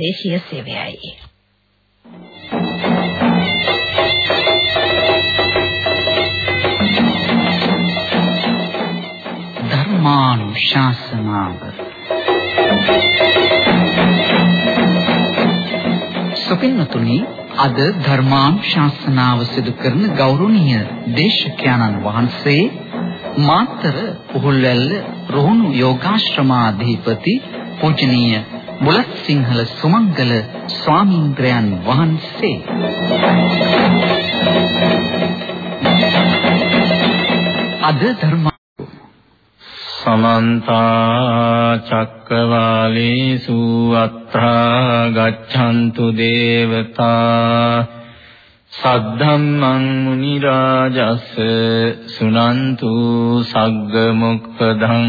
දේශීය සේවයයි. ධර්මානුශාසනාව සුපින්නතුනි අද ධර්මානුශාසනාව සිදු කරන ගෞරවනීය දේශකයන්න් වහන්සේ මාතර උහුල්වැල්ල රුහුණු යෝගාශ්‍රමාධිපති පූජනීය බුලත් සිංහල සුමංගල ස්වාමීන්ද්‍රයන් වහන්සේ. අද ධර්ම සමන්ත චක්කවාලේසු අත්‍රා ගච්ඡන්තු දේවතා සද්ධම්මං මුනි රාජස් සුනන්තු සග්ග මොක්ඛදං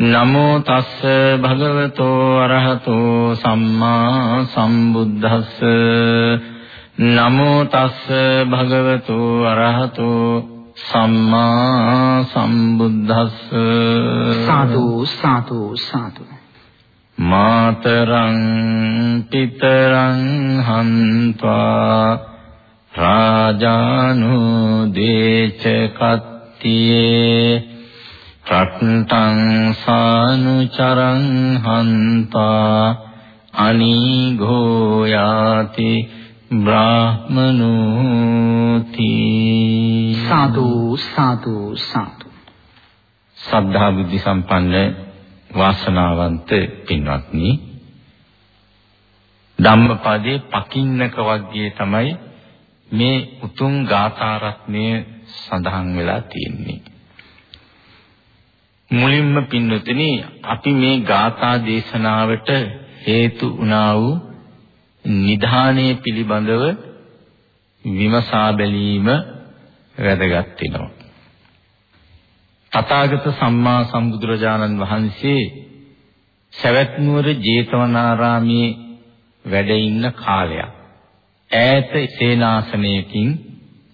නමෝ තස්ස භගවතෝ අරහතෝ සම්මා සම්බුද්දස්ස. නමෝ තස්ස භගවතෝ අරහතෝ සම්මා සම්බුද්දස්ස. සාදු සාදු සාදු. මාතරං පිතරං හන්त्वा රාජානු දේච කත්තියේ රට්ටං සානුචරං හන්තා අනීඝෝ යාති බ්‍රාහ්මනෝති සාදු සාදු සාදු සද්ධා බුද්ධ සම්පන්න වාසනාවන්ත පින්වත්නි ධම්මපදයේ පකින්නක වර්ගයේ තමයි මේ උතුම් ගාථා රත්නය සඳහන් වෙලා තියෙන්නේ මුලින්ම පින්නතුනි අපි මේ ගාථා දේශනාවට හේතු වුණා වූ නිධානයේ පිළිබඳව විමසා බැලීම වැදගත් වෙනවා. තථාගත සම්මා සම්බුදුරජාණන් වහන්සේ සවැත් නුවර ජේතවනාරාමේ වැඩ ඉන්න කාලයක් ඈත සේනාසනයකින්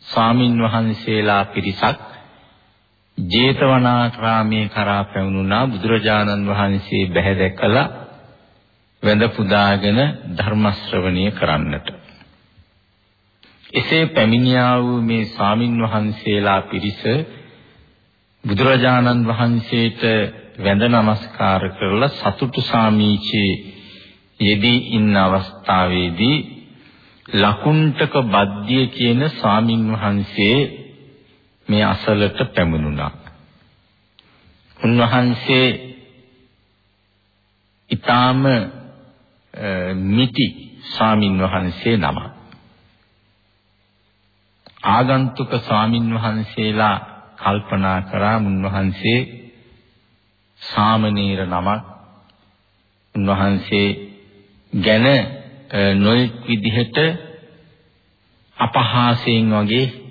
ස්වාමින් වහන්සේලා පිරිසක් ජේතවනාරාමයේ කරා පැමිණුණා බුදුරජාණන් වහන්සේ බැහැ දැකලා වැඳ පුදාගෙන ධර්ම ශ්‍රවණය කරන්නට. එසේ පැමිණියා වූ මේ ස්වාමින් වහන්සේලා පිරිස බුදුරජාණන් වහන්සේට වැඳ නමස්කාර කරලා සතුටු සාමීචේ යෙදී ඉන්න අවස්ථාවේදී ලකුණ්ඨක බද්දිය කියන ස්වාමින් වහන්සේ මේ අසලට පැමුණුණා. උන්වහන්සේ ඊටාම මිටි ස්වාමින් වහන්සේ නම. ආගන්තුක ස්වාමින් වහන්සේලා කල්පනා කරා උන්වහන්සේ සාමණේර නමක් උන්වහන්සේ ගැන නොයෙක් විදිහට අපහාසයෙන් වගේ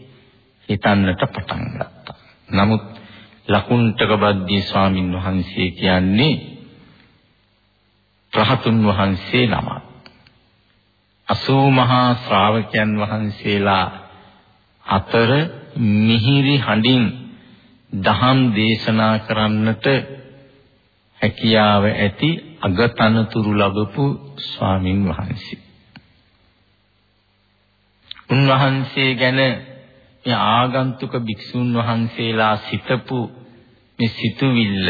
හිතන්නට පටන් ගත්තා. නමුත් ලකුණ්ඨක බද්දී ස්වාමින් වහන්සේ කියන්නේ රහතුන් වහන්සේ නම. අසූ මහා ශ්‍රාවකයන් වහන්සේලා අතර මිහිරි හඬින් දහම් දේශනා කරන්නට හැකියාව ඇති අගතනතුරු ලැබපු ස්වාමින් වහන්සේ. උන්වහන්සේ ගැන මේ ආගන්තුක භික්ෂුන් වහන්සේලා සිතපු මේ සිතුවිල්ල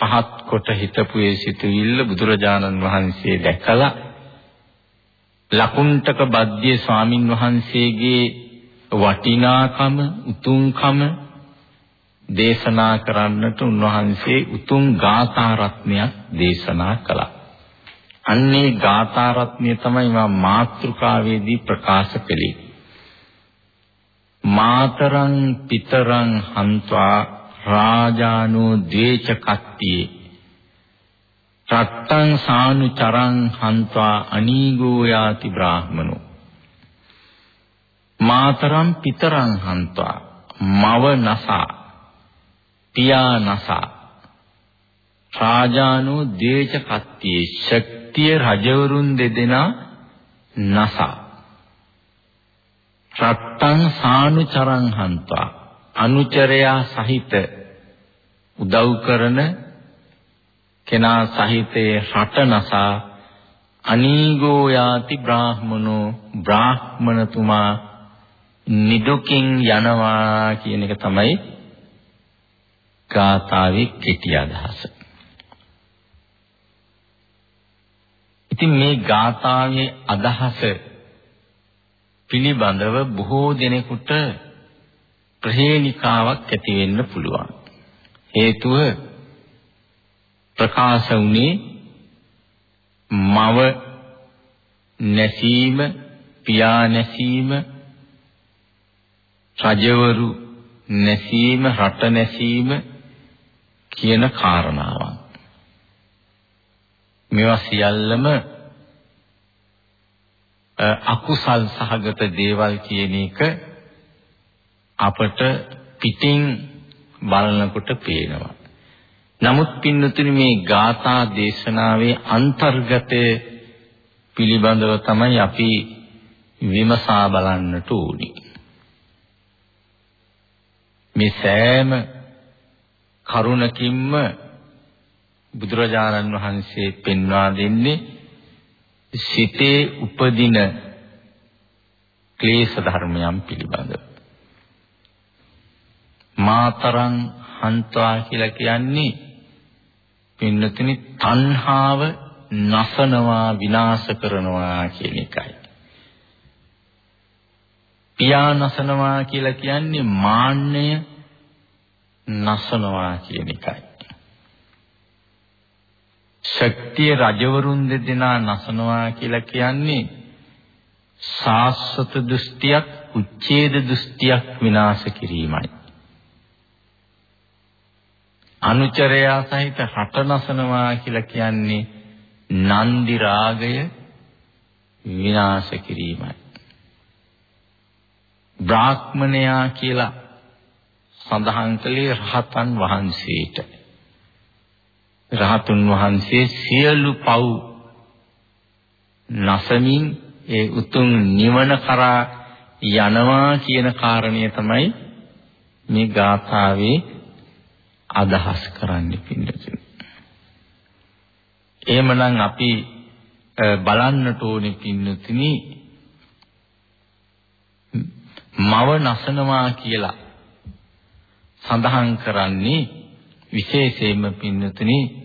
පහත් කොට හිතපු ඒ සිතුවිල්ල බුදුරජාණන් වහන්සේ දැකලා ලකුණ්ඨක බද්දිය ස්වාමින් වහන්සේගේ වටිනාකම උතුම්කම දේශනා කරන්නට උන්වහන්සේ උතුම් ගාථා රත්නයක් දේශනා කළා. අන්නේ ගාථා රත්නය තමයි මා මාත්‍රිකාවේදී ප්‍රකාශ කළේ. මාතරං පිතරං හන්වා රාජානෝ ද්වේචකත්තියේ රත්තං සානු චරං හන්වා අනීගෝ යාති බ්‍රාහමනෝ මාතරම් පිතරං හන්වා මව නසා පියා නසා රාජානෝ ද්වේචකත්තියේ ශක්තිය රජවරුන් දෙදෙනා නසා රත්තං සානුචරං හන්ත්වා අනුචරයා සහිත උදව් කරන කෙනා සහිතේ රට නසා අනීගෝ යාති බ්‍රාහ්මනෝ බ්‍රාහ්මණතුමා නිදුකින් යනවා කියන එක තමයි ගාථාවේ කෙටි අදහස. ඉතින් මේ ගාථාවේ අදහස පිළිබඳව බොහෝ දෙනෙකුට ප්‍රහේලිකාවක් ඇති වෙන්න පුළුවන්. හේතුව ප්‍රකාශ වුණේ මව නැසීම පියා නැසීම රජවරු නැසීම රට නැසීම කියන කාරණාවන් මේවා සියල්ලම අකුසල් සහගත දේවල් කියන එක අපට පිටින් බලනකොට පේනවා. නමුත් පින්නතුනි මේ ගාථා දේශනාවේ අන්තර්ගතය පිළිබඳව තමයි අපි විමසා බලන්නට ඕනේ. මේ සෑම කරුණකින්ම බුදුරජාණන් වහන්සේ පෙන්වා දෙන්නේ සිතේ උපදින ක්ලේශ ධර්මයන් පිළිබඳව. මාතරං හන්ත්වා කියලා කියන්නේ පින්නතුනි තණ්හාව නසනවා විනාශ කරනවා කියන එකයි. පියා නසනවා කියලා කියන්නේ මාන්නය නසනවා කියන එකයි. ශක්තිය රජවරුන් දෙදෙනා නසනවා කියලා කියන්නේ සාස්වත දෘෂ්ටියක් උච්ඡේද දෘෂ්ටියක් විනාශ කිරීමයි. අනුචරයා සහිත හට නසනවා කියලා කියන්නේ නන්දි රාගය විනාශ කිරීමයි. බ්‍රාහ්මණයා කියලා සඳහන් කළේ රහතන් වහන්සේට. රහතුන් වහන්සේ සියලු පව් නසමින් ඒ උතුම් නිවන කරා යනවා කියන කාරණය තමයි මේ ගාථාවේ අදහස් කරන්නේ පින්නතුනි. එහෙමනම් අපි බලන්නට ඕනේ පින්නතුනි මව නසනවා කියලා සඳහන් කරන්නේ විශේෂයෙන්ම පින්නතුනි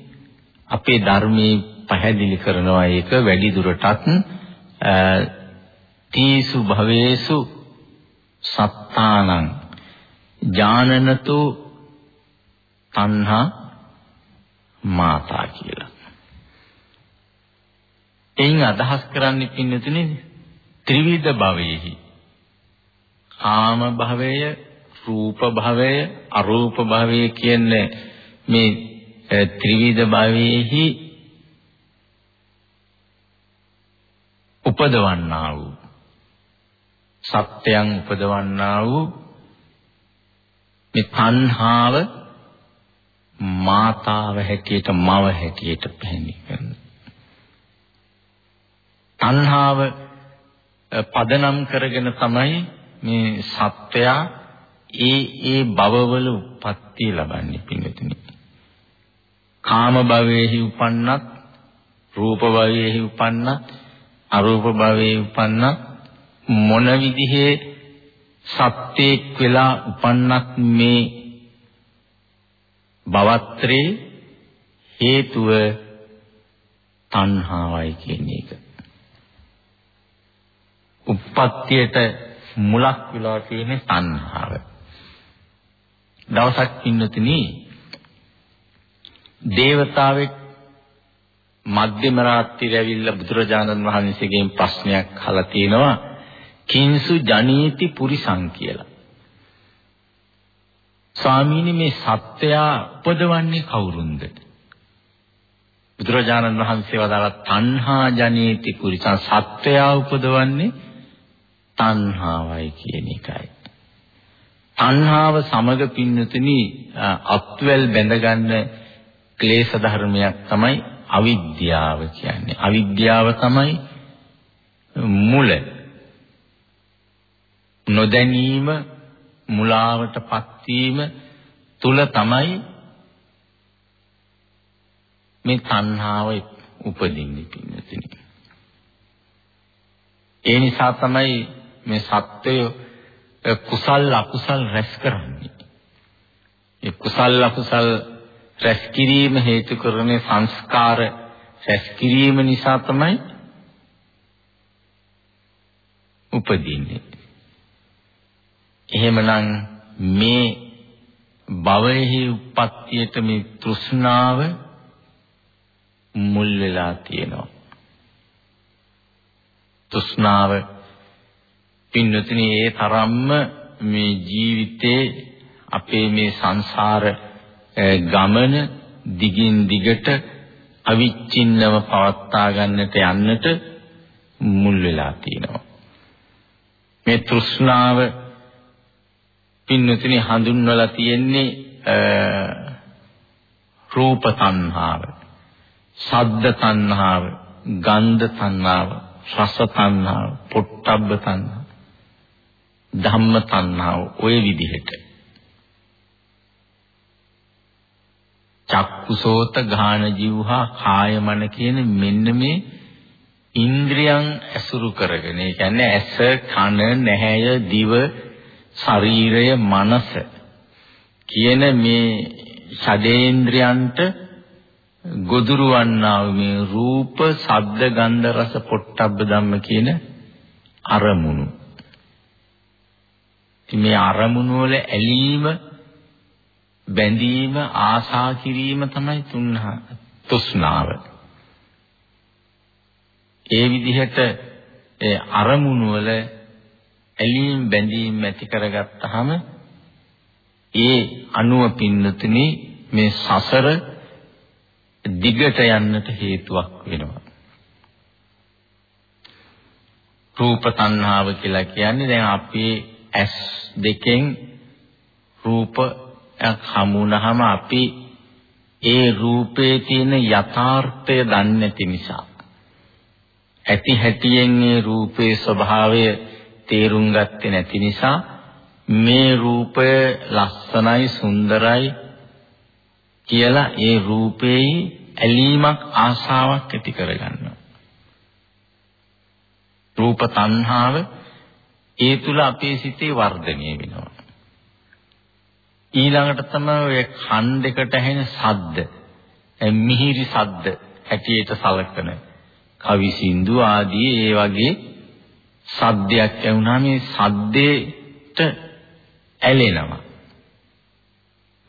අපේ ධර්මයේ පැහැදිලි කරනවා ඒක වැඩි දුරටත් තීසු භවේසු සත්තානං ඥානනතු තණ්හා මාතා කියලා. එයින් අදහස් කරන්නේ පින්නතුනේ ත්‍රිවිධ භවයේහි කාම භවය, රූප භවය, අරූප භවය කියන්නේ මේ ත්‍රිවිධ භවයේහි උපදවන්නා වූ සත්‍යයන් උපදවන්නා වූ මේ තණ්හාව මාතාව හැටියට මව හැටියට පැහැදිලි කරනවා. තණ්හාව පදනම් කරගෙන තමයි මේ සත්වයා ඒ ඒ භවවල උප්පත්ති ලබන්නේ පින්විතනි. කාම භවයේහි උපන්නත්, රූප භවයේහි උපන්නත්, අරූප භවයේ උපන්නත් මොන විදිහේ සත්‍යයක් වෙලා උපන්නත් මේ භවත්‍රේ හේතුව තණ්හාවයි කියන එක. උප්පත්තියට මුලක් වෙලා තියෙන තණ්හාව. දවසක් ඉන්නතුනි දේවතාවෙක් මධ්‍යම රාත්‍රියේ ඇවිල්ලා බුදුරජාණන් වහන්සේගෙන් ප්‍රශ්නයක් අහලා තිනවා කිංසු ජනීති පුරිසං කියලා. ස්වාමීනි මේ සත්‍යයා උපදවන්නේ කවුරුන්ද? බුදුරජාණන් වහන්සේ වදාළ තණ්හා ජනේති පුරිසං සත්‍යයා උපදවන්නේ තණ්හාවයි කියන එකයි. තණ්හාව සමග පින්නතුනි අත්වැල් බැඳගන්න ක්ලේශ ධර්මයක් තමයි අවිද්‍යාව කියන්නේ. අවිද්‍යාව තමයි මුල. නොදැනීම මුලාවටපත් වීම තුල තමයි මේ තණ්හාව උපදින්නේ පින්නතුනි. ඒ නිසා තමයි මේ සත්වය කුසල් අකුසල් රැස් කරන්නේ. ඒ කුසල් අකුසල් රැස් කිරීම හේතු කරන සංස්කාර රැස් කිරීම නිසා තමයි උපදින්නේ. එහෙමනම් මේ භවයේ උප්පත්තියට මේ තෘෂ්ණාව මුල් වෙලා තියෙනවා. තෘෂ්ණාව පින්නතුනි ඒ තරම්ම මේ ජීවිතේ අපේ මේ සංසාර ගමන දිගින් දිගට අවිච්ඡින්නව පවත්වා ගන්නට යන්නට මුල් වෙලා තියෙනවා. මේ තෘෂ්ණාව පින්නතුනි හඳුන්වලා තියෙන්නේ රූප තණ්හාව, ශබ්ද තණ්හාව, ගන්ධ තණ්හාව, රස තණ්හාව, පොට්ටබ්බ තණ්හාව, ධම්ම තණ්හාව ඔය විදිහට. චක්කුසෝත ගාන જીවහා කාය මන කියන මෙන්න මේ ඉන්ද්‍රියන් ඇසුරු කරගෙන ඒ කියන්නේ ඇස කන නැහැය දිව ශරීරය මනස කියන මේ ෂඩේන්ද්‍රයන්ට ගොදුරු වන්නා මේ රූප ශබ්ද ගන්ධ රස පොට්ටබ්බ ධම්ම කියන අරමුණු. මේ අරමුණු වල ඇලීම බැඳීම ආශා කිරීම තමයි තුන්හා තෘෂ්ණාව. ඒ විදිහට ඒ අරමුණු වල ඇලීම් බැඳීම් ඇති කරගත්තාම ඒ අනුව පින්නතුනි මේ සසර දිගට යන්නට හේතුවක් වෙනවා. රූප තණ්හාව කියලා කියන්නේ දැන් අපේ ඇස් දෙකෙන් රූපයක් හමුනහම අපි ඒ රූපේ තියෙන යථාර්ථය දන්නේ නැති නිසා ඇති හැටියෙන් ඒ රූපේ ස්වභාවය තේරුම් ගත්තේ නැති නිසා මේ රූපය ලස්සනයි සුන්දරයි කියලා ඒ රූපේ ඇලීමක් ආශාවක් ඇති කරගන්නවා. රූප තණ්හාව ඒ තුල අපේ සිතේ වර්ධනය වෙනවා. ඊළඟට තමයි ඔය කන් දෙකට ඇහෙන සද්ද, මිහිරි සද්ද හැටියට සලකන කවි සින්දු ආදී ඒ වගේ සද්දයක් ඇහුණා මේ සද්දේට ඇලෙනවා.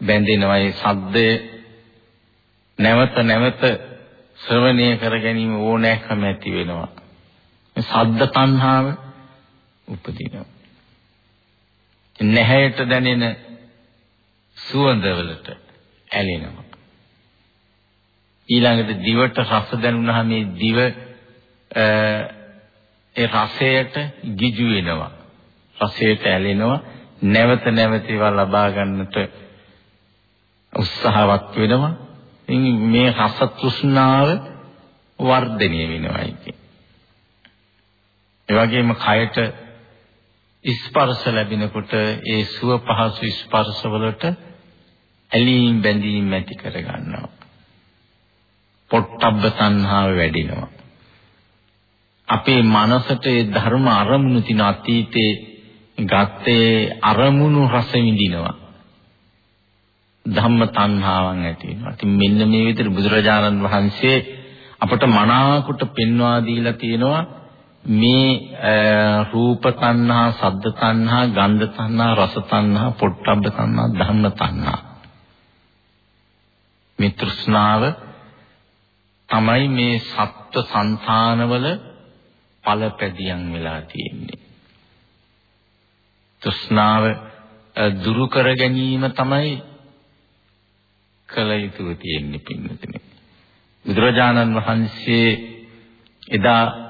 බැඳෙනවා ඒ සද්දය නැවත නැවත ශ්‍රවණය කර ගැනීම ඕනෑකම ඇති වෙනවා. මේ සද්ද තණ්හාව උපදිනවා. නැහැයට දැනෙන සුවඳවලට ඇලෙනවා. ඊළඟට දිවට රස දැනුණාම මේ දිව ඒ රසයට ගිජු වෙනවා. රසයට ඇලෙනවා. නැවත නැවත ඒවා ලබා ගන්නට උත්සාහවත් වෙනවා. ඉතින් මේ රස තෘෂ්ණාව වර්ධනය වෙනවා ඉතින්. ඒ වගේම කයට ස්පර්ශ ලැබෙනකොට ඒ සුව පහසු ස්පර්ශ වලට ඇලීම් බැඳීම් ඇති කර ගන්නවා. පොට්ටබ්බ තණ්හාව වැඩිනවා. අපේ මනසට ඒ ධර්ම අරමුණු තින අතීතේ ගත්තේ අරමුණු රස විඳිනවා. ධම්ම තණ්හාවන් ඇති වෙනවා. ඉතින් මෙන්න මේ විදිහට බුදුරජාණන් වහන්සේ අපට මනාකොට පෙන්වා දීලා තියෙනවා මේ රූප තණ්හා, සද්ද තණ්හා, ගන්ධ තණ්හා, රස තණ්හා, පොට්ටබ්බ තණ්හා, ධම්ම තණ්හා. මේ තෘෂ්ණාව තමයි මේ සත්ත්ව సంతානවල ඵලපැදියම් වෙලා තියෙන්නේ. තෘෂ්ණාව දුරු කර ගැනීම තමයි කල යුතුව තියෙන්නේ පින්නතනේ. බුදුරජාණන් වහන්සේ එදා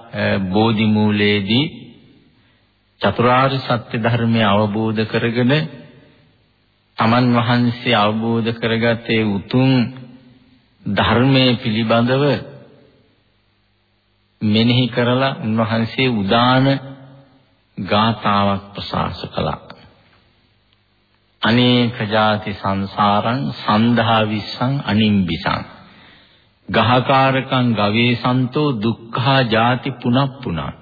බෝධි මූලයේදී චතුරාර්ය සත්‍ය ධර්මය අවබෝධ කරගෙන තමන් වහන්සේ අවබෝධ කරගත්තේ උතුම් ධර්මයේ පිළිබඳව මෙනෙහි කරලා උන්වහන්සේ උදාන ගාථාවක් ප්‍රකාශ කළා. අනේක ಜಾති සංසාරං සන්දහා විස්සං අනිම්බිසං ගහකාරකං ගවේසන්තෝ දුක්ඛා ಜಾති පුනප්පුනා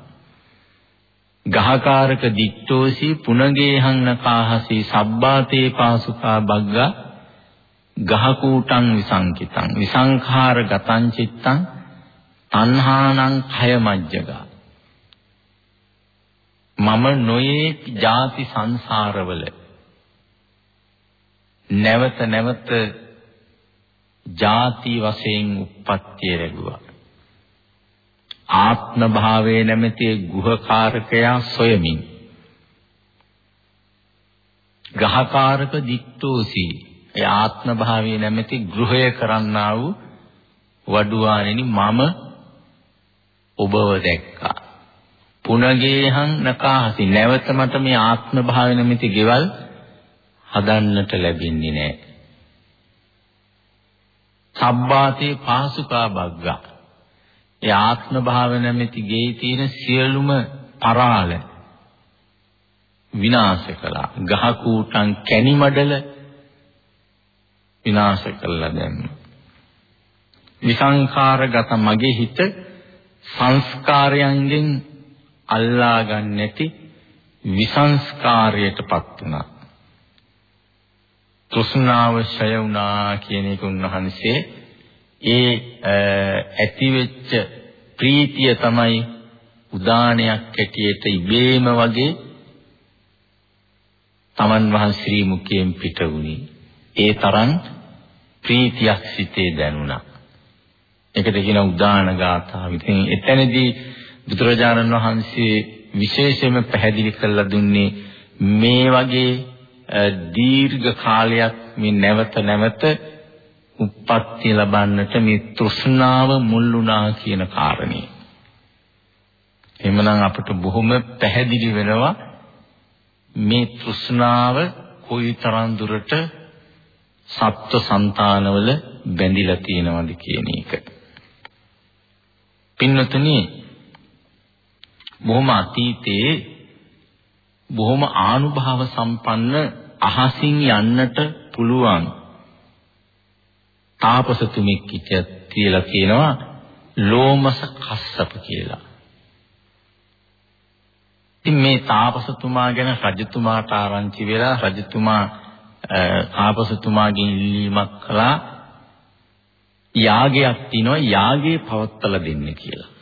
ගහකාරක දික්තෝසි පුනගේහං නකාහසි සබ්බාතේ පාසුකා බග්ගා ගහකූටං විසංකිතං. විසංඛාර ගතං චිත්තං තණ්හානං khය මජ්ජගා. මම නොයේ ಜಾති සංසාරවල නැවත නැවත ಜಾති වශයෙන් උප්පත්තිය ලැබුවා ආත්ම භාවයේ නැමැති ගුහකාරකයා සොයමින් ගහකාරක දික්තෝසි ඒ ආත්ම භාවයේ නැමැති ගෘහය කරන්නා වූ වඩුවාණෙනි මම ඔබව දැක්කා පුනගේහං නකාහසි නැවත මට මේ ආත්ම භාවය නැමැති ගෙවල් හදන්නට ලැබෙන්නේ නැහැ සබ්බාතේ පාසුකා බග්ගා ඒ ආත්ම භාව නැමැති ගෙයි තියෙන සියලුම පරාල විනාශ කළා. ගහ කූටන් කැණි මඩල විනාශ කළා දැන්. විසංඛාරගත මගේ හිත සංස්කාරයන්ගෙන් අල්ලා ගන්න නැති විසංස්කාරයටපත් වුණා. තෘෂ්ණාව ඡය වුණා කියන එක උන්වහන්සේ ඒ ඇතිවෙච්ච ප්‍රීතිය තමයි උදානයක් හැටියට ඉබේම වගේ තමන් වහන්සේ ශ්‍රී මුඛයෙන් පිට වුණේ. ඒ තරම් ප්‍රීතියක් සිතේ දැනුණා. ඒකට කියන උදාන ගාථාව. ඉතින් එතනදී බුදුරජාණන් වහන්සේ විශේෂයෙන්ම පැහැදිලි කරලා දුන්නේ මේ වගේ දීර්ඝ කාලයක් මේ නැවත නැවත උප්පත්ති ලබන්නට මේ තෘෂ්ණාව මුල් වුණා කියන කාරණේ. එhmenan අපිට බොහොම පැහැදිලි වෙනවා මේ තෘෂ්ණාව කොයිතරම් දුරට සත්ව సంతානවල බැඳිලා තියෙනවද කියන එක. පින්නතුනි බොහොම අතීතයේ බොහොම ආනුභාව සම්පන්න අහසින් යන්නට පුළුවන් තාපසතුමෙක් කියලා කියනවා ලෝමස කස්සප කියලා. ඉතින් මේ තාපසතුමා ගැන රජතුමාට ආරංචි වෙලා රජතුමා තාපසතුමාගෙන් ඉල්ලීමක් කළා යාගයක් තිනවා යාගේ පවත්තලා දෙන්න කියලා.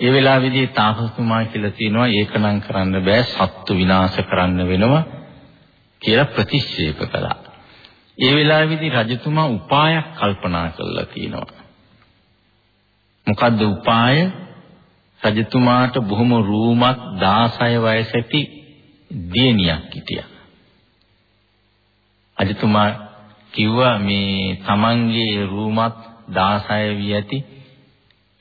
ඒ වෙලාවේදී තාපසතුමා කියලා තිනවා ඒකනම් කරන්න බෑ සත්තු විනාශ කරන්න වෙනවා කියලා ප්‍රතික්ෂේප කළා. ඒ වෙලාවේදී රජතුමා උපායක් කල්පනා කළා කියනවා. මොකද්ද උපාය? රජතුමාට බොහොම රූමත් 16 වයසැති දියණියක් හිටියා. රජතුමා කිව්වා මේ තමන්ගේ රූමත් 16 වී ඇති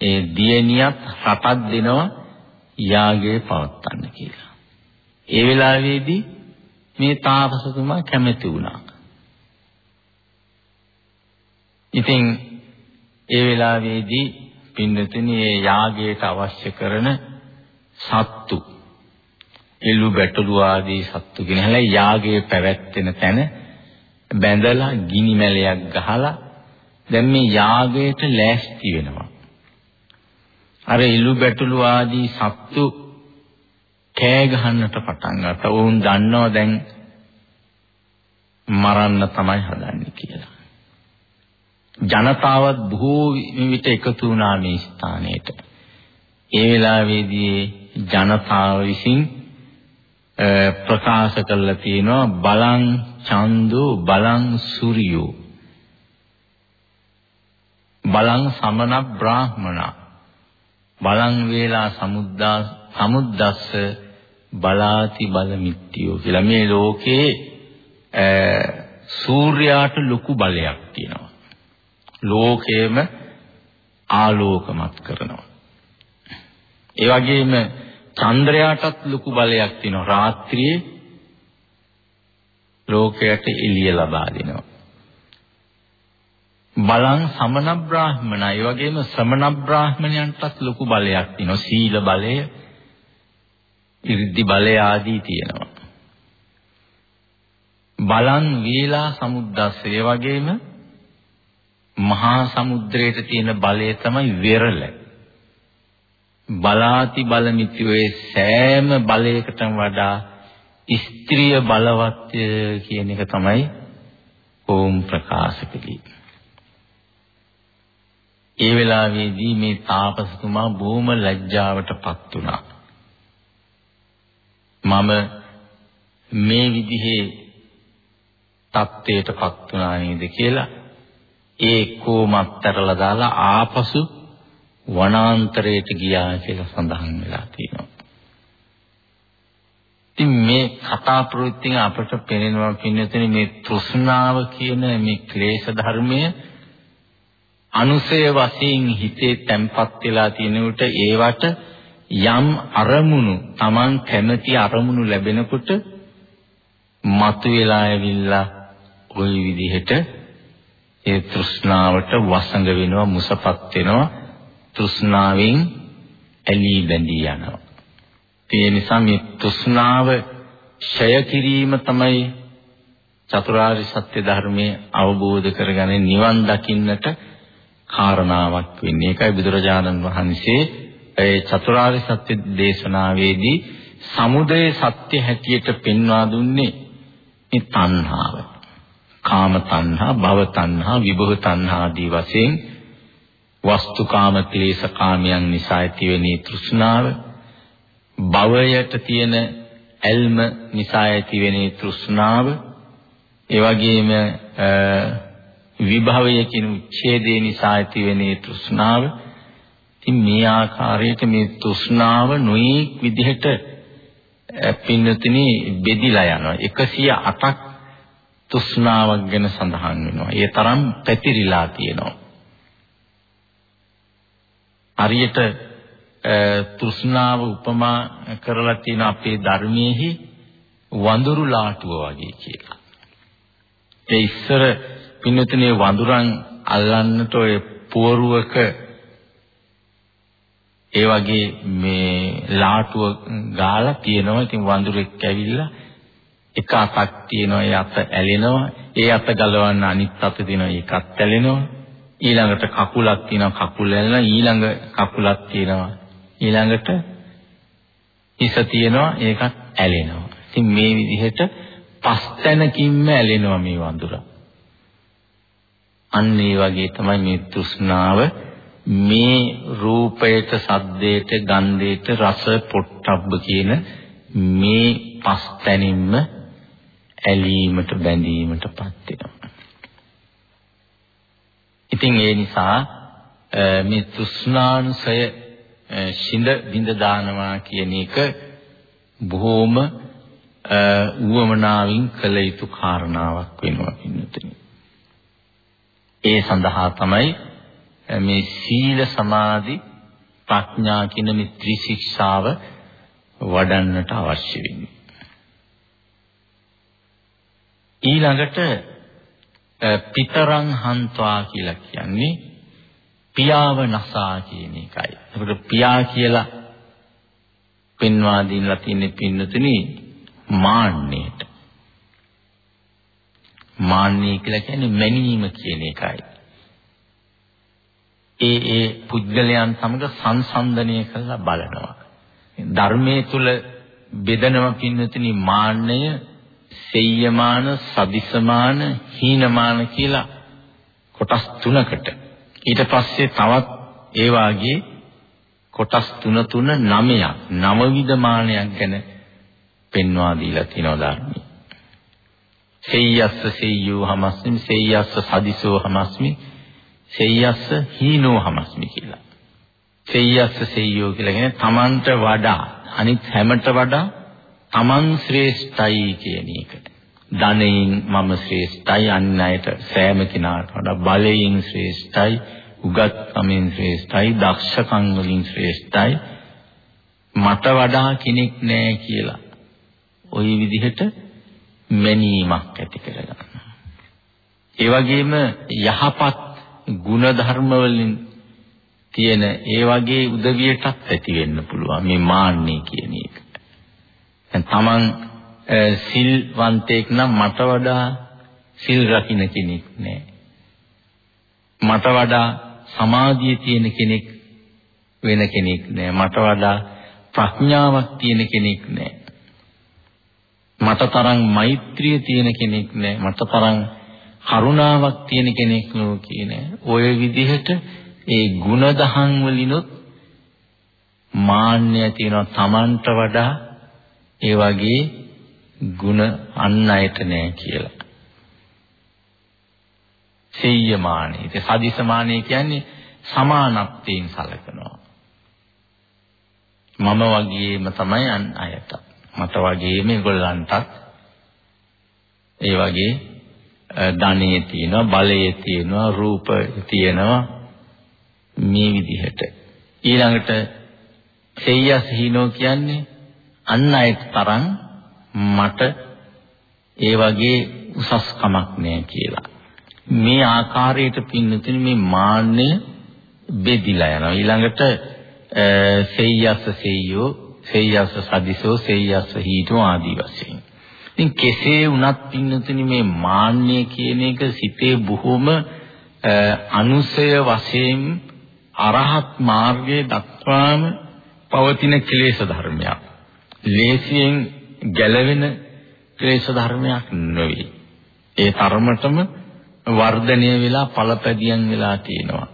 ඒ දියණියත් රටක් දෙනවා යාගය පවත්වන්න කියලා. ඒ වෙලාවේදී මේ තාපසතුමා කැමති වුණා. ඉතින් ඒ වෙලාවේදී පින්නතුනි ඒ යාගයට අවශ්‍ය කරන සත්තු එළු බැටළු ආදී සත්තු ගෙනහැලා යාගයේ පැවැත්වෙන තැන බැඳලා ගිනි මැලයක් ගහලා දැන් මේ යාගයට ලෑස්ති වෙනවා. අර එළු බැටළු ආදී සත්තු කෑ ගහන්නට පටන් ගත්තා. වුන් දන්නවා දැන් මරන්න තමයි හදන්නේ කියලා. ජනතාවත් බොහෝ විට එකතු වුණා මේ ස්ථානයට. ඒ වෙලාවේදී ජනතාව විසින් ප්‍රකාශ කළා තියෙනවා බලං චන්දු බලං සූර්යෝ බලං සමන බ්‍රාහ්මණ බලං වේලා සමුද්දා සමුද්දස්ස බලාති බලමිත්‍යෝ කියලා මේ ලෝකේ සූර්යාට ලොකු බලයක් තියෙනවා ලෝකයේම ආලෝකමත් කරනවා. ඒ වගේම චන්ද්‍රයාටත් ලොකු බලයක් තියෙනවා. රාත්‍රියේ ලෝකයට එළිය ලබා දෙනවා. බලං සමන බ්‍රාහ්මණ ඒ වගේම ශ්‍රමණ බ්‍රාහ්මණයන්ටත් ලොකු බලයක් තියෙනවා. සීල බලය, ඉර්ධි බලය ආදී තියෙනවා. බලං වේලා සමුද්දස්ස ඒ වගේම මහා සමුද්‍රයට තියෙන බලය තමයි වෙරළ. බලාති බලමිතිවේ සෑම බලයකටම වඩා ස්ත්‍රිය බලවත්ය කියන එක තමයි ඕම් ප්‍රකාශ කළේ. ඒ වෙලාවේදී මේ තාපසතුමා බොහොම ලැජ්ජාවටපත් වුණා. මම මේ විදිහේ தත්ත්වයටපත් වුණා නේද කියලා ඒ කොමත්තරලා දාලා ආපසු වනාන්තරයට ගියා කියලා සඳහන් වෙලා තියෙනවා. ඉතින් මේ කතා ප්‍රවෘත්තිය අපට පෙනෙනවා පින්නතේ මේ තෘෂ්ණාව කියන මේ ක්ලේශ ධර්මය අනුසය වශයෙන් හිතේ තැම්පත් වෙලා තියෙන උට ඒවට යම් අරමුණු Taman කැමති අරමුණු ලැබෙනකොට මතුවලා ඇවිල්ලා ওই විදිහට ඒ තෘෂ්ණාවට වසඟ වෙනවා මුසපත් වෙනවා තෘෂ්ණාවෙන් ඇලී බැඳී යනවා. ඒ නිසා මේ තෘෂ්ණාව ඡය කිරීම තමයි චතුරාර්ය සත්‍ය ධර්මයේ අවබෝධ කරගෙන නිවන් දකින්නට කාරණාවක් වෙන්නේ. ඒකයි බුදුරජාණන් වහන්සේ ඒ චතුරාර්ය සත්‍ය දේශනාවේදී සමුදය සත්‍ය හැටියට පෙන්වා දුන්නේ මේ තණ්හාව. කාම තණ්හා, භව තණ්හා, විභව තණ්හා ආදී වශයෙන් වස්තුකාම ක්ලේශ කාමයන් නිසා ඇතිවෙන තෘෂ්ණාව භවයට තියෙන ඇල්ම නිසා ඇතිවෙන තෘෂ්ණාව ඒ වගේම විභවය කියන උච්ඡේදේ නිසා ඇතිවෙන තෘෂ්ණාව ඉතින් මේ ආකාරයට මේ තෘෂ්ණාව නොයෙක් විදිහට පින්නතුනි බෙදිලා යනවා 108ක් තෘෂ්ණාවක් ගැන සඳහන් වෙනවා. ඒ තරම් පැතිරිලා තියෙනවා. හරියට තෘෂ්ණාව උපමා කරලා තියෙන අපේ ධර්මයේහි වඳුරු ලාටුව වගේ කියලා. ඒ ඉස්සර පින්නතුනේ වඳුරන් අල්ලන්නට ඔය පුවරුවක ඒ වගේ මේ ලාටුව ගාලා තියෙනවා. ඉතින් වඳුරෙක් ඇවිල්ලා එක අතක් තියෙනවා ඒ අත ඇලෙනවා. ඒ අත ගලවන්න අනිත් අත දෙනවා ඒකත් ඇලෙනවා. ඊළඟට කකුලක් තියෙනවා කකුල ඇලෙනවා. ඊළඟ කකුලක් තියෙනවා. ඊළඟට හිස තියෙනවා ඒකත් ඇලෙනවා. ඉතින් මේ විදිහට පස් තැනකින්ම ඇලෙනවා මේ වඳුරා. අන්න ඒ වගේ තමයි මේ තෘෂ්ණාව මේ රූපයට, සද්දයට, ගන්ධයට, රස, පොට්ටබ්බ කියන මේ පස් තැනින්ම ඇලීමට බැඳීමටපත් වෙනවා. ඉතින් ඒ නිසා මේ තෘෂ්ණානුසය ශිඳ බිඳ දානවා කියන එක බොහොම උවමනාවින් කළ යුතු කාරණාවක් වෙනවා පින්නතුනි. ඒ සඳහා තමයි මේ සීල සමාධි ප්‍රඥා කියන මේ ත්‍රිශික්ෂාව වඩන්නට අවශ්‍ය වෙන්නේ. ඊළඟට පිතරං හන්ත්වා කියලා කියන්නේ පියාව නසා කියන එකයි. ඒකට පියා කියලා පෙන්වා දීලා තියෙන පින්නතුනි මාන්නයට. මාන්නය කියලා කියන්නේ මැනීම කියන එකයි. ඒ ඒ පුද්ගලයන් සමග සංසන්දනය කරලා බලනවා. ධර්මයේ තුල බෙදනම පින්නතුනි මාන්නය සෙය්‍යමාන, සදිසමාන, හීනමාන කියලා කොටස් තුනකට. ඊට පස්සේ තවත් ඒ වාගේ කොටස් තුන තුන නවයක් නවවිධ මානයක් ගැන පෙන්වා දීලා තියෙනවා ධර්මයේ. සෙය්‍යස්ස සෙය්‍යෝ හමස්මි සෙය්‍යස්ස සදිසෝ හමස්මි සෙය්‍යස්ස හීනෝ හමස්මි කියලා. සෙය්‍යස්ස සෙය්‍යෝ කියලා කියන්නේ තමන්ට වඩා අනිත් හැමට වඩා තමන් ශ්‍රේෂ්ඨයි කියන එක. ධනයෙන් මම ශ්‍රේෂ්ඨයි අන් අයට සෑම කෙනාට වඩා බලයෙන් ශ්‍රේෂ්ඨයි උගත්කමින් ශ්‍රේෂ්ඨයි දක්ෂකම් වලින් ශ්‍රේෂ්ඨයි මට වඩා කෙනෙක් නැහැ කියලා ওই විදිහට මැනීමක් ඇති කරගන්නවා. ඒ වගේම යහපත් ගුණ ධර්ම වලින් තියෙන ඒ වගේ උදවියටත් ඇති වෙන්න පුළුවන් මේ මාන්නේ කියන එක. දැන් තමන් සිල්වන්තයෙක් නම් මට වඩා සිල් රකින්න කෙනෙක් නෑ. මට වඩා සමාධිය තියෙන කෙනෙක් වෙන කෙනෙක් නෑ. මට වඩා ප්‍රඥාවක් තියෙන කෙනෙක් නෑ. මට තරම් මෛත්‍රිය තියෙන කෙනෙක් නෑ. මට තරම් කරුණාවක් තියෙන කෙනෙක් නෝකී නෑ. ඔය විදිහට ඒ ಗುಣ දහම් වලිනුත් මාන්නය තියෙනවා Tamanට වඩා ඒ වගේ ಗುಣ අන් අයට නෑ කියලා. සෙය්‍යමානෙ. ඒ සදිසමානෙ කියන්නේ සමානත්වයෙන් සලකනවා. මම වගේම තමයි අන් අයටත්. මට වගේම ඒගොල්ලන්ටත් ඒ වගේ ධනෙ තියෙනවා, බලය තියෙනවා, රූපය තියෙනවා මේ විදිහට. ඊළඟට සෙය්‍යස් හිනෝ කියන්නේ අන් අයට තරම් මට ඒ වගේ උසස් කමක් නෑ කියලා. මේ ආකාරයට පින්නතුනි මේ මාන්නය බෙදිලා යනවා. ඊළඟට සෙය්‍යස්ස සෙය්‍යෝ, සෙය්‍යස්ස සදිසෝ, සෙය්‍යස්ස හීතෝ ආදී වශයෙන්. ඉතින් කෙසේ වුණත් පින්නතුනි මේ මාන්නය කියන එක සිතේ බොහොම අනුසය වශයෙන් අරහත් මාර්ගයේ දක්වාම පවතින ක්ලේශ ධර්මයක්. ලේසියෙන් ගැලවෙන ක්ලේශ ධර්මයක් නෙවෙයි. ඒ තරමටම වර්ධනය වෙලා ඵලපැදියම් වෙලා තියෙනවා.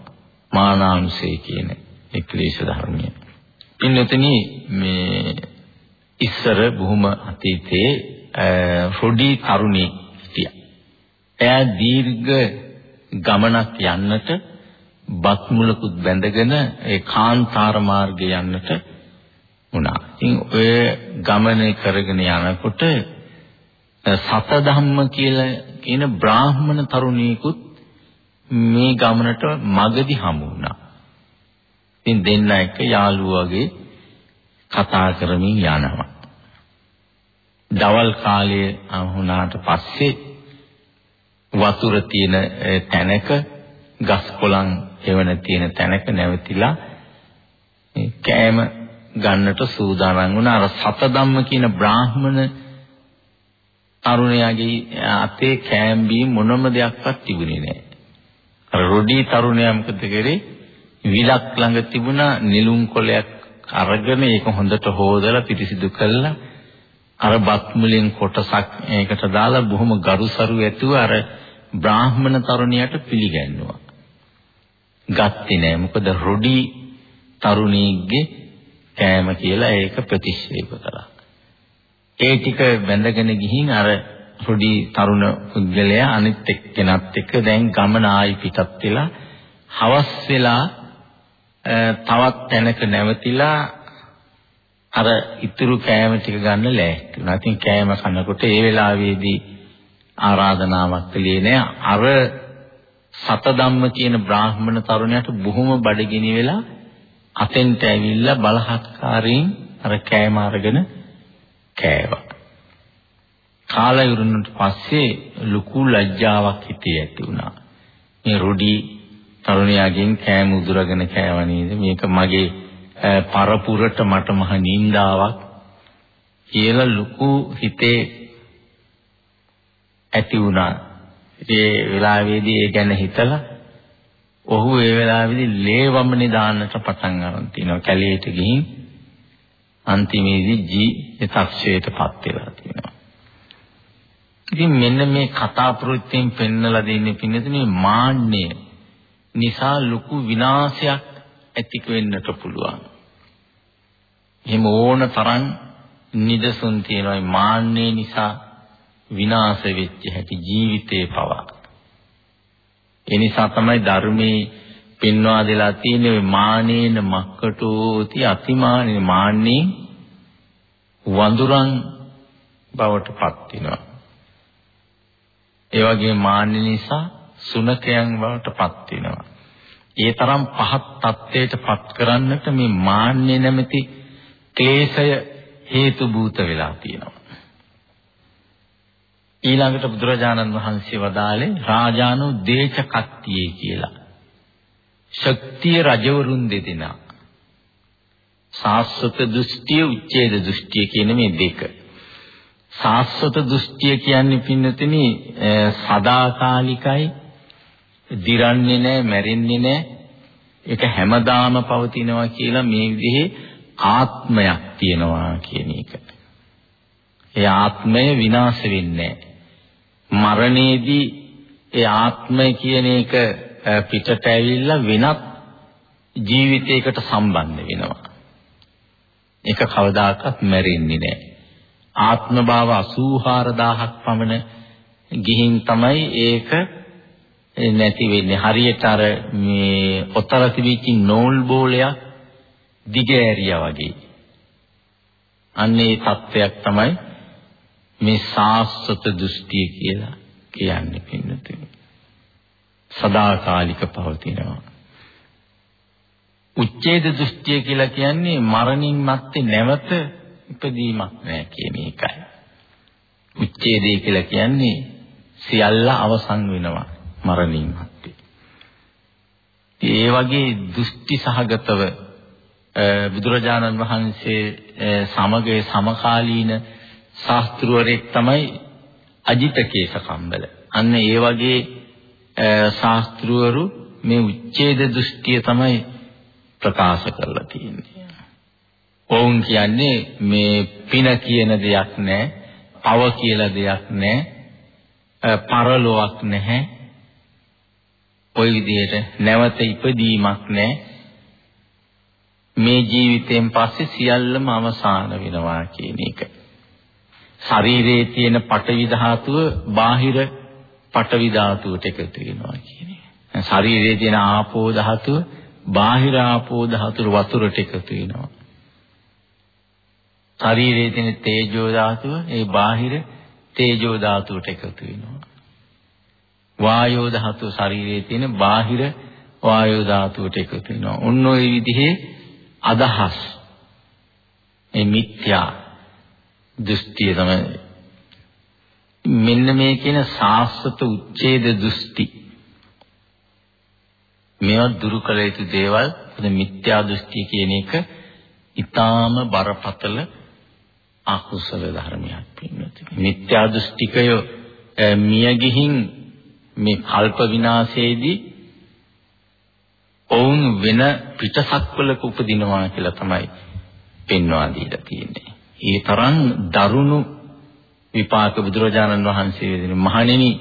මානාංශය කියන ඒ ක්ලේශ ධර්මය. පින්නතනි මේ ඉස්සර බොහොම අතීතයේ ෆොඩි තරුණී හිටියා. එයා දීර්ඝ ගමනක් යන්නට බත් මුලකුත් බැඳගෙන ඒ කාන්තාර මාර්ගේ යන්නට වුණා. ඉතින් ඔය ගමනේ කරගෙන යනකොට සත ධම්ම කියලා කියන බ්‍රාහ්මණ තරුණියකුත් මේ ගමනට මගදී හමු වුණා. ඉතින් දෙන්න එක යාළුවෝ වගේ කතා කරමින් යනවා. දවල් කාලයේ වුණාට පස්සේ වතුර තියෙන තැනක ගස් කොළන් එවන තියෙන තැනක නැවතිලා කෑම ගන්නට සූදානම් වුණා. අර සතදම්ම කියන බ්‍රාහ්මණ තරුණයාගේ අතේ කෑම්බී මොනම දෙයක්වත් තිබුණේ නැහැ. අර රොඩි තරුණයා මොකද කරේ? විලක් ළඟ තිබුණා නිලුම් කොලයක් අරගෙන ඒක හොඳට හොදලා පිරිසිදු කළා. අර බත් මුලින් කොටසක් ඒකට දාලා බොහොම ගරුසරු ඇතුව අර බ්‍රාහ්මණ තරුණියට පිළිගන්නවා. ගත්තේ නෑ මොකද රොඩි තරුණීගේ කෑම කියලා ඒක ප්‍රතික්ෂේප කළා. ඒ ටික බැඳගෙන ගිහින් අර පොඩි තරුණ පුද්ගලයා අනිත් එක්කෙනත් එක්ක දැන් ගමන ආයි පිටත් වෙලා හවස් වෙලා තවත් තැනක නැවතිලා අර ඉතුරු කෑම ටික ගන්න ලෑස්ති වුණා. ඉතින් කෑම කනකොට ඒ වෙලාවේදී ආරාධනාවක් කළේ නෑ. අර සතදම්ම කියන බ්‍රාහ්මණ තරුණයාට බොහොම බඩගිනි වෙලා අතෙන්ට ඇවිල්ලා බලහත්කාරයෙන් අර කෑම අරගෙන කෑවා. කාලය ඉරුණට පස්සේ ලুকু ලැජ්ජාවක් හිතේ ඇති වුණා. මේ රොඩි තරුණයාගෙන් කෑම උදුරගෙන කෑව නේද? මේක මගේ පරපුරට මට මහ නින්දාවක් කියලා ලুকু හිතේ ඇති වුණා. ඒ වෙලාවේදී ඒ ගැන හිතලා ඔහු ඒ වෙලාවේදී ලේවමනේ දාන්නට පටන් ගන්න තිනවා. කැලේට ගිහින් අන්තිමේදී ජී යථක්ෂයටපත් වෙලා තියෙනවා. ඉතින් මෙන්න මේ කතා ප්‍රවෘත්තියෙන් පෙන්නලා දෙන්නේ පින්නතුනේ මාන්නය නිසා ලොකු විනාශයක් ඇති වෙන්නට පුළුවන්. එහෙම ඕන තරම් නිදසුන් තියෙනවා මාන්නය නිසා විනාශ වෙච්ච හැටි ජීවිතේ පවා. ඒ නිසා තමයි ධර්මයේ පෙන්වා දෙලා තියෙන්නේ මානේන මක්කටෝති අතිමානේ මාන්නේ වඳුරන් බවට පත් වෙනවා. ඒ වගේ මාන්නේ නිසා සුනකයන් බවට පත් වෙනවා. ඒ තරම් පහත් තත්ත්වයට පත් කරන්නට මේ මාන්නේ නැමැති ක්ලේශය හේතු භූත වෙලා තියෙනවා. ඊළඟට බුදුරජාණන් වහන්සේ වදාළේ රාජානු දේචකත්තියේ කියලා. ශක්තිය රජවරුන් දෙදෙනා. සාස්වත දෘෂ්ටිය උච්ඡේද දෘෂ්ටිය කියන මේ දෙක. සාස්වත දෘෂ්ටිය කියන්නේ පින්නතුනි සදාකාලිකයි, දිරන්නේ නැහැ, මැරෙන්නේ නැහැ. ඒක හැමදාම පවතිනවා කියලා මේ විදිහේ ආත්මයක් තියෙනවා කියන එක. ඒ ආත්මය විනාශ වෙන්නේ මරණයේදී ඒ ආත්මය කියන එක පිටට ඇවිල්ලා වෙනත් ජීවිතයකට සම්බන්ධ වෙනවා. ඒක කවදාකවත් මැරෙන්නේ නැහැ. ආත්ම භාව 84000ක් පමණ ගිහින් තමයි ඒක නැති වෙන්නේ. හරියට අර මේ ඔතර තිබිච්ච නෝල් බෝලයක් දිග ඇරියා වගේ. අන්න ඒ தත්වයක් තමයි මේ සාස්වත දෘෂ්ටිය කියලා කියන්නේ පින්නතුනි. සදාකාලික පවතිනවා. උච්ඡේද දෘෂ්ටිය කියලා කියන්නේ මරණින් මත්තේ නැවත ඉපදීමක් නෑ කියන එකයි. උච්ඡේදය කියලා කියන්නේ සියල්ල අවසන් වෙනවා මරණින් මත්තේ. ඒ වගේ දෘෂ්ටි සහගතව බුදුරජාණන් වහන්සේ සමගයේ සමකාලීන ශාස්ත්‍රවරයෙක් තමයි අජිතකේශ කම්බල. අන්න ඒ වගේ ශාස්ත්‍රවරු මේ උච්ඡේද දෘෂ්ටිය තමයි ප්‍රකාශ කරලා තියෙන්නේ. ඔවුන් කියන්නේ මේ පින කියන දෙයක් නැහැ, පව කියලා දෙයක් නැහැ, පරලොවක් නැහැ. ওই විදිහට නැවත ඉපදීමක් නැහැ. මේ ජීවිතයෙන් පස්සේ සියල්ලම අවසාන වෙනවා කියන එක. ශරීරයේ තියෙන පටවි ධාතුව බාහිර පටවි ධාතුවට එකතු වෙනවා කියන එක. ශරීරයේ තියෙන ආපෝ ධාතුව බාහිර ආපෝ ධාතුව වතුරට එකතු වෙනවා. ශරීරයේ තියෙන තේජෝ ධාතුව ඒ බාහිර තේජෝ ධාතුවට එකතු වෙනවා. වායෝ ධාතුව ශරීරයේ තියෙන බාහිර වායෝ ධාතුවට එකතු වෙනවා. ඔන්න ඔය විදිහේ අදහස්. මේ මිත්‍යා දෘෂ්ටිය තමයි. මෙන්න මේ කියන සාස්වත උච්ඡේද දෘෂ්ටි. මේවා දුරු කළ යුතු දේවල් මොකද මිත්‍යා දෘෂ්ටි කියන එක ඊටාම බරපතල අකුසල ධර්මයක් පින්නතුනි මිත්‍යා දෘෂ්ටිකය මිය ගිහින් මේ කල්ප විනාශයේදී ඔවුන් වෙන පිටසක්වලක උපදිනවා කියලා තමයි පෙන්වා දීලා තියෙන්නේ. ඒ තරම් දරුණු විපාක බුදුරජාණන් වහන්සේ දෙන මහණෙනි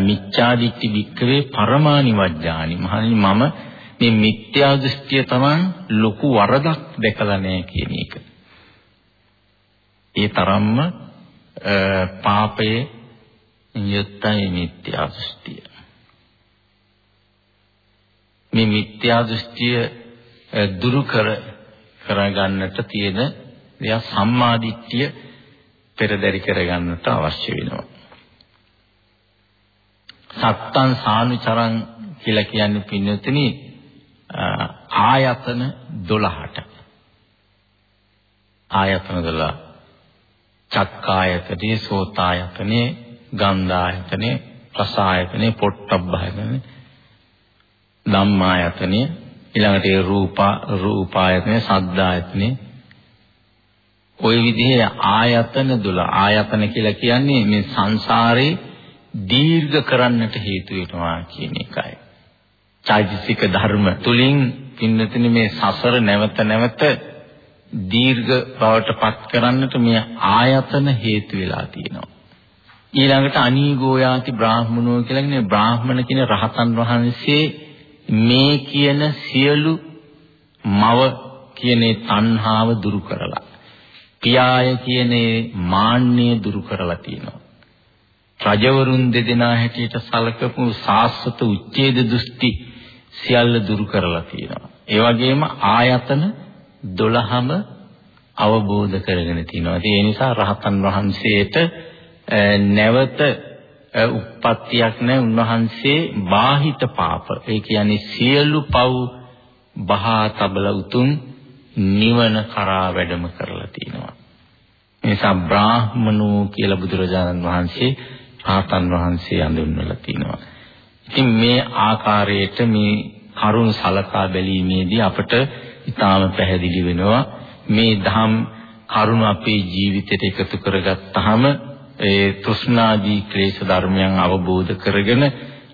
මිච්ඡාදිට්ඨි වික්කවේ පරමානි වජ්ජානි මහණෙනි මම මේ මිත්‍යා දෘෂ්ටිය තමන් ලොකු වරදක් දැකලා නැහැ කියන එක. ඒ තරම්ම පාපයේ යුක්තයි මිත්‍යා දෘෂ්ටිය. මේ මිත්‍යා දෘෂ්ටිය දුරු කර කරගන්නට තියෙන එයා සම්මාදිට්ඨිය පෙරදරි කරගන්නට අවශ්‍ය වෙනවා. සත්තං සානුචරං කියලා කියන්නේ පින්නතුනි ආයතන 12ට. ආයතන 12 චක්කායතනේ සෝතායතනේ ගන්ධායතනේ රසායතනේ පොට්ටබ්බායතනේ ධම්මායතනේ ඊළඟට ඒ රූපා රූපායතනේ සද්දායතනේ ওই විදිහේ ආයතන 12 ආයතන කියලා කියන්නේ මේ සංසාරේ දීර්ඝ කරන්නට හේතු වෙනවා කියන එකයි. චෛතසික ධර්ම තුලින් පින්නතින මේ සසර නැවත නැවත දීර්ඝ බවට පත් කරන්නට මේ ආයතන හේතු වෙලා තියෙනවා. ඊළඟට අනීගෝයාති බ්‍රාහ්මණෝ කියලා කියන්නේ බ්‍රාහ්මණ කියන රහතන් වහන්සේ මේ කියන සියලු මව කියන තණ්හාව දුරු කරලා පියාය කියන මාන්නය දුරු කරලා තියෙනවා. රජවරුන් දෙදෙනා හැටියට සලකපු සාස්වත උච්ඡේද දෘෂ්ටි සියල්ල දුරු කරලා තියෙනවා. ඒ වගේම ආයතන 12ම අවබෝධ කරගෙන තිනවා. ඒ නිසා රහතන් වහන්සේට නැවත උප්පත්තියක් නැහැ. උන්වහන්සේ බාහිත පාප. ඒ කියන්නේ සියලු පව් බහා තබල උතුම් නිවන කරා වැඩම කරලා තිනවා. නිසා බ්‍රාහ්මණෝ කියලා බුදුරජාණන් වහන්සේ රහතන් වහන්සේ අඳුන්වලා තිනවා. ඉතින් මේ ආකාරයට මේ කරුණ සලකා බැලීමේදී අපට ඊටාම පැහැදිලි වෙනවා මේ ධම් කරුණ අපේ ජීවිතයට එකතු කරගත්තාම ඒ තෘෂ්ණාදී ක්ලේශ ධර්මයන් අවබෝධ කරගෙන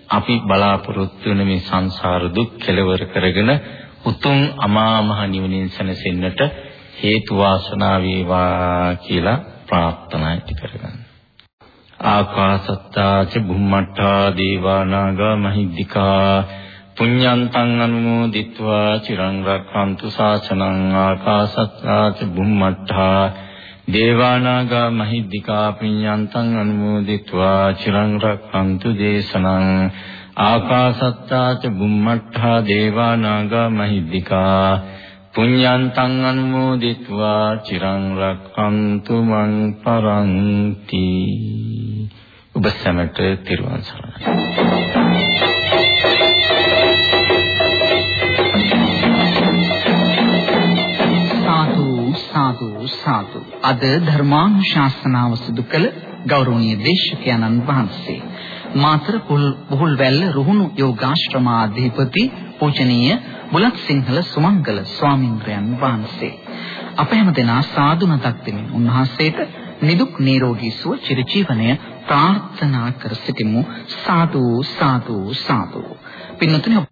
අපි බලාපොරොත්තු වෙන මේ සංසාර දුක් කෙලවර කරගෙන උතුම් අමා මහ නිවනින් සැනසෙන්නට හේතු වාසනා වේවා කියලා ප්‍රාර්ථනා ඇති කරගන්න. ආකාසත්තා ච බුම්මට්ටා දේවා නාග මහිද්దికා පුඤ්ඤන්තං අනුමෝදිත්වා චිරං රක්ඛන්තු ශාසනං ආකාසත්තා ච බුම්මට්ටා දේවානාගා මහිද්దికා පුඤ්ඤන්තං අනුමෝදිත्वा චිරං රක්ඛන්තු දේශනං ආකාසත්තා ච බුම්මඨා දේවානාගා මහිද්దికා පුඤ්ඤන්තං අනුමෝදිත्वा චිරං රක්ඛන්තු මං පරන්ති. ඔබ සැමට තිරුවන් සරණයි. සාදු සාදු. අද ධර්මානුශාසනාව සිදු කළ ගෞරවනීය දේශකයන්න් වහන්සේ. මාතර පුහුල්වැල්ල රුහුණු යෝගාශ්‍රමාධිපති පූජනීය බුලත් සිංහල සුමංගල ස්වාමින්ද්‍රයන් වහන්සේ. අප හැම දෙනා සාදු නතක් දෙමින් උන්වහන්සේට නිදුක් නිරෝගී සුව චිරජීවනය ප්‍රාර්ථනා කර සිටිමු. සාදු සාදු සාදු. පින්නතුනි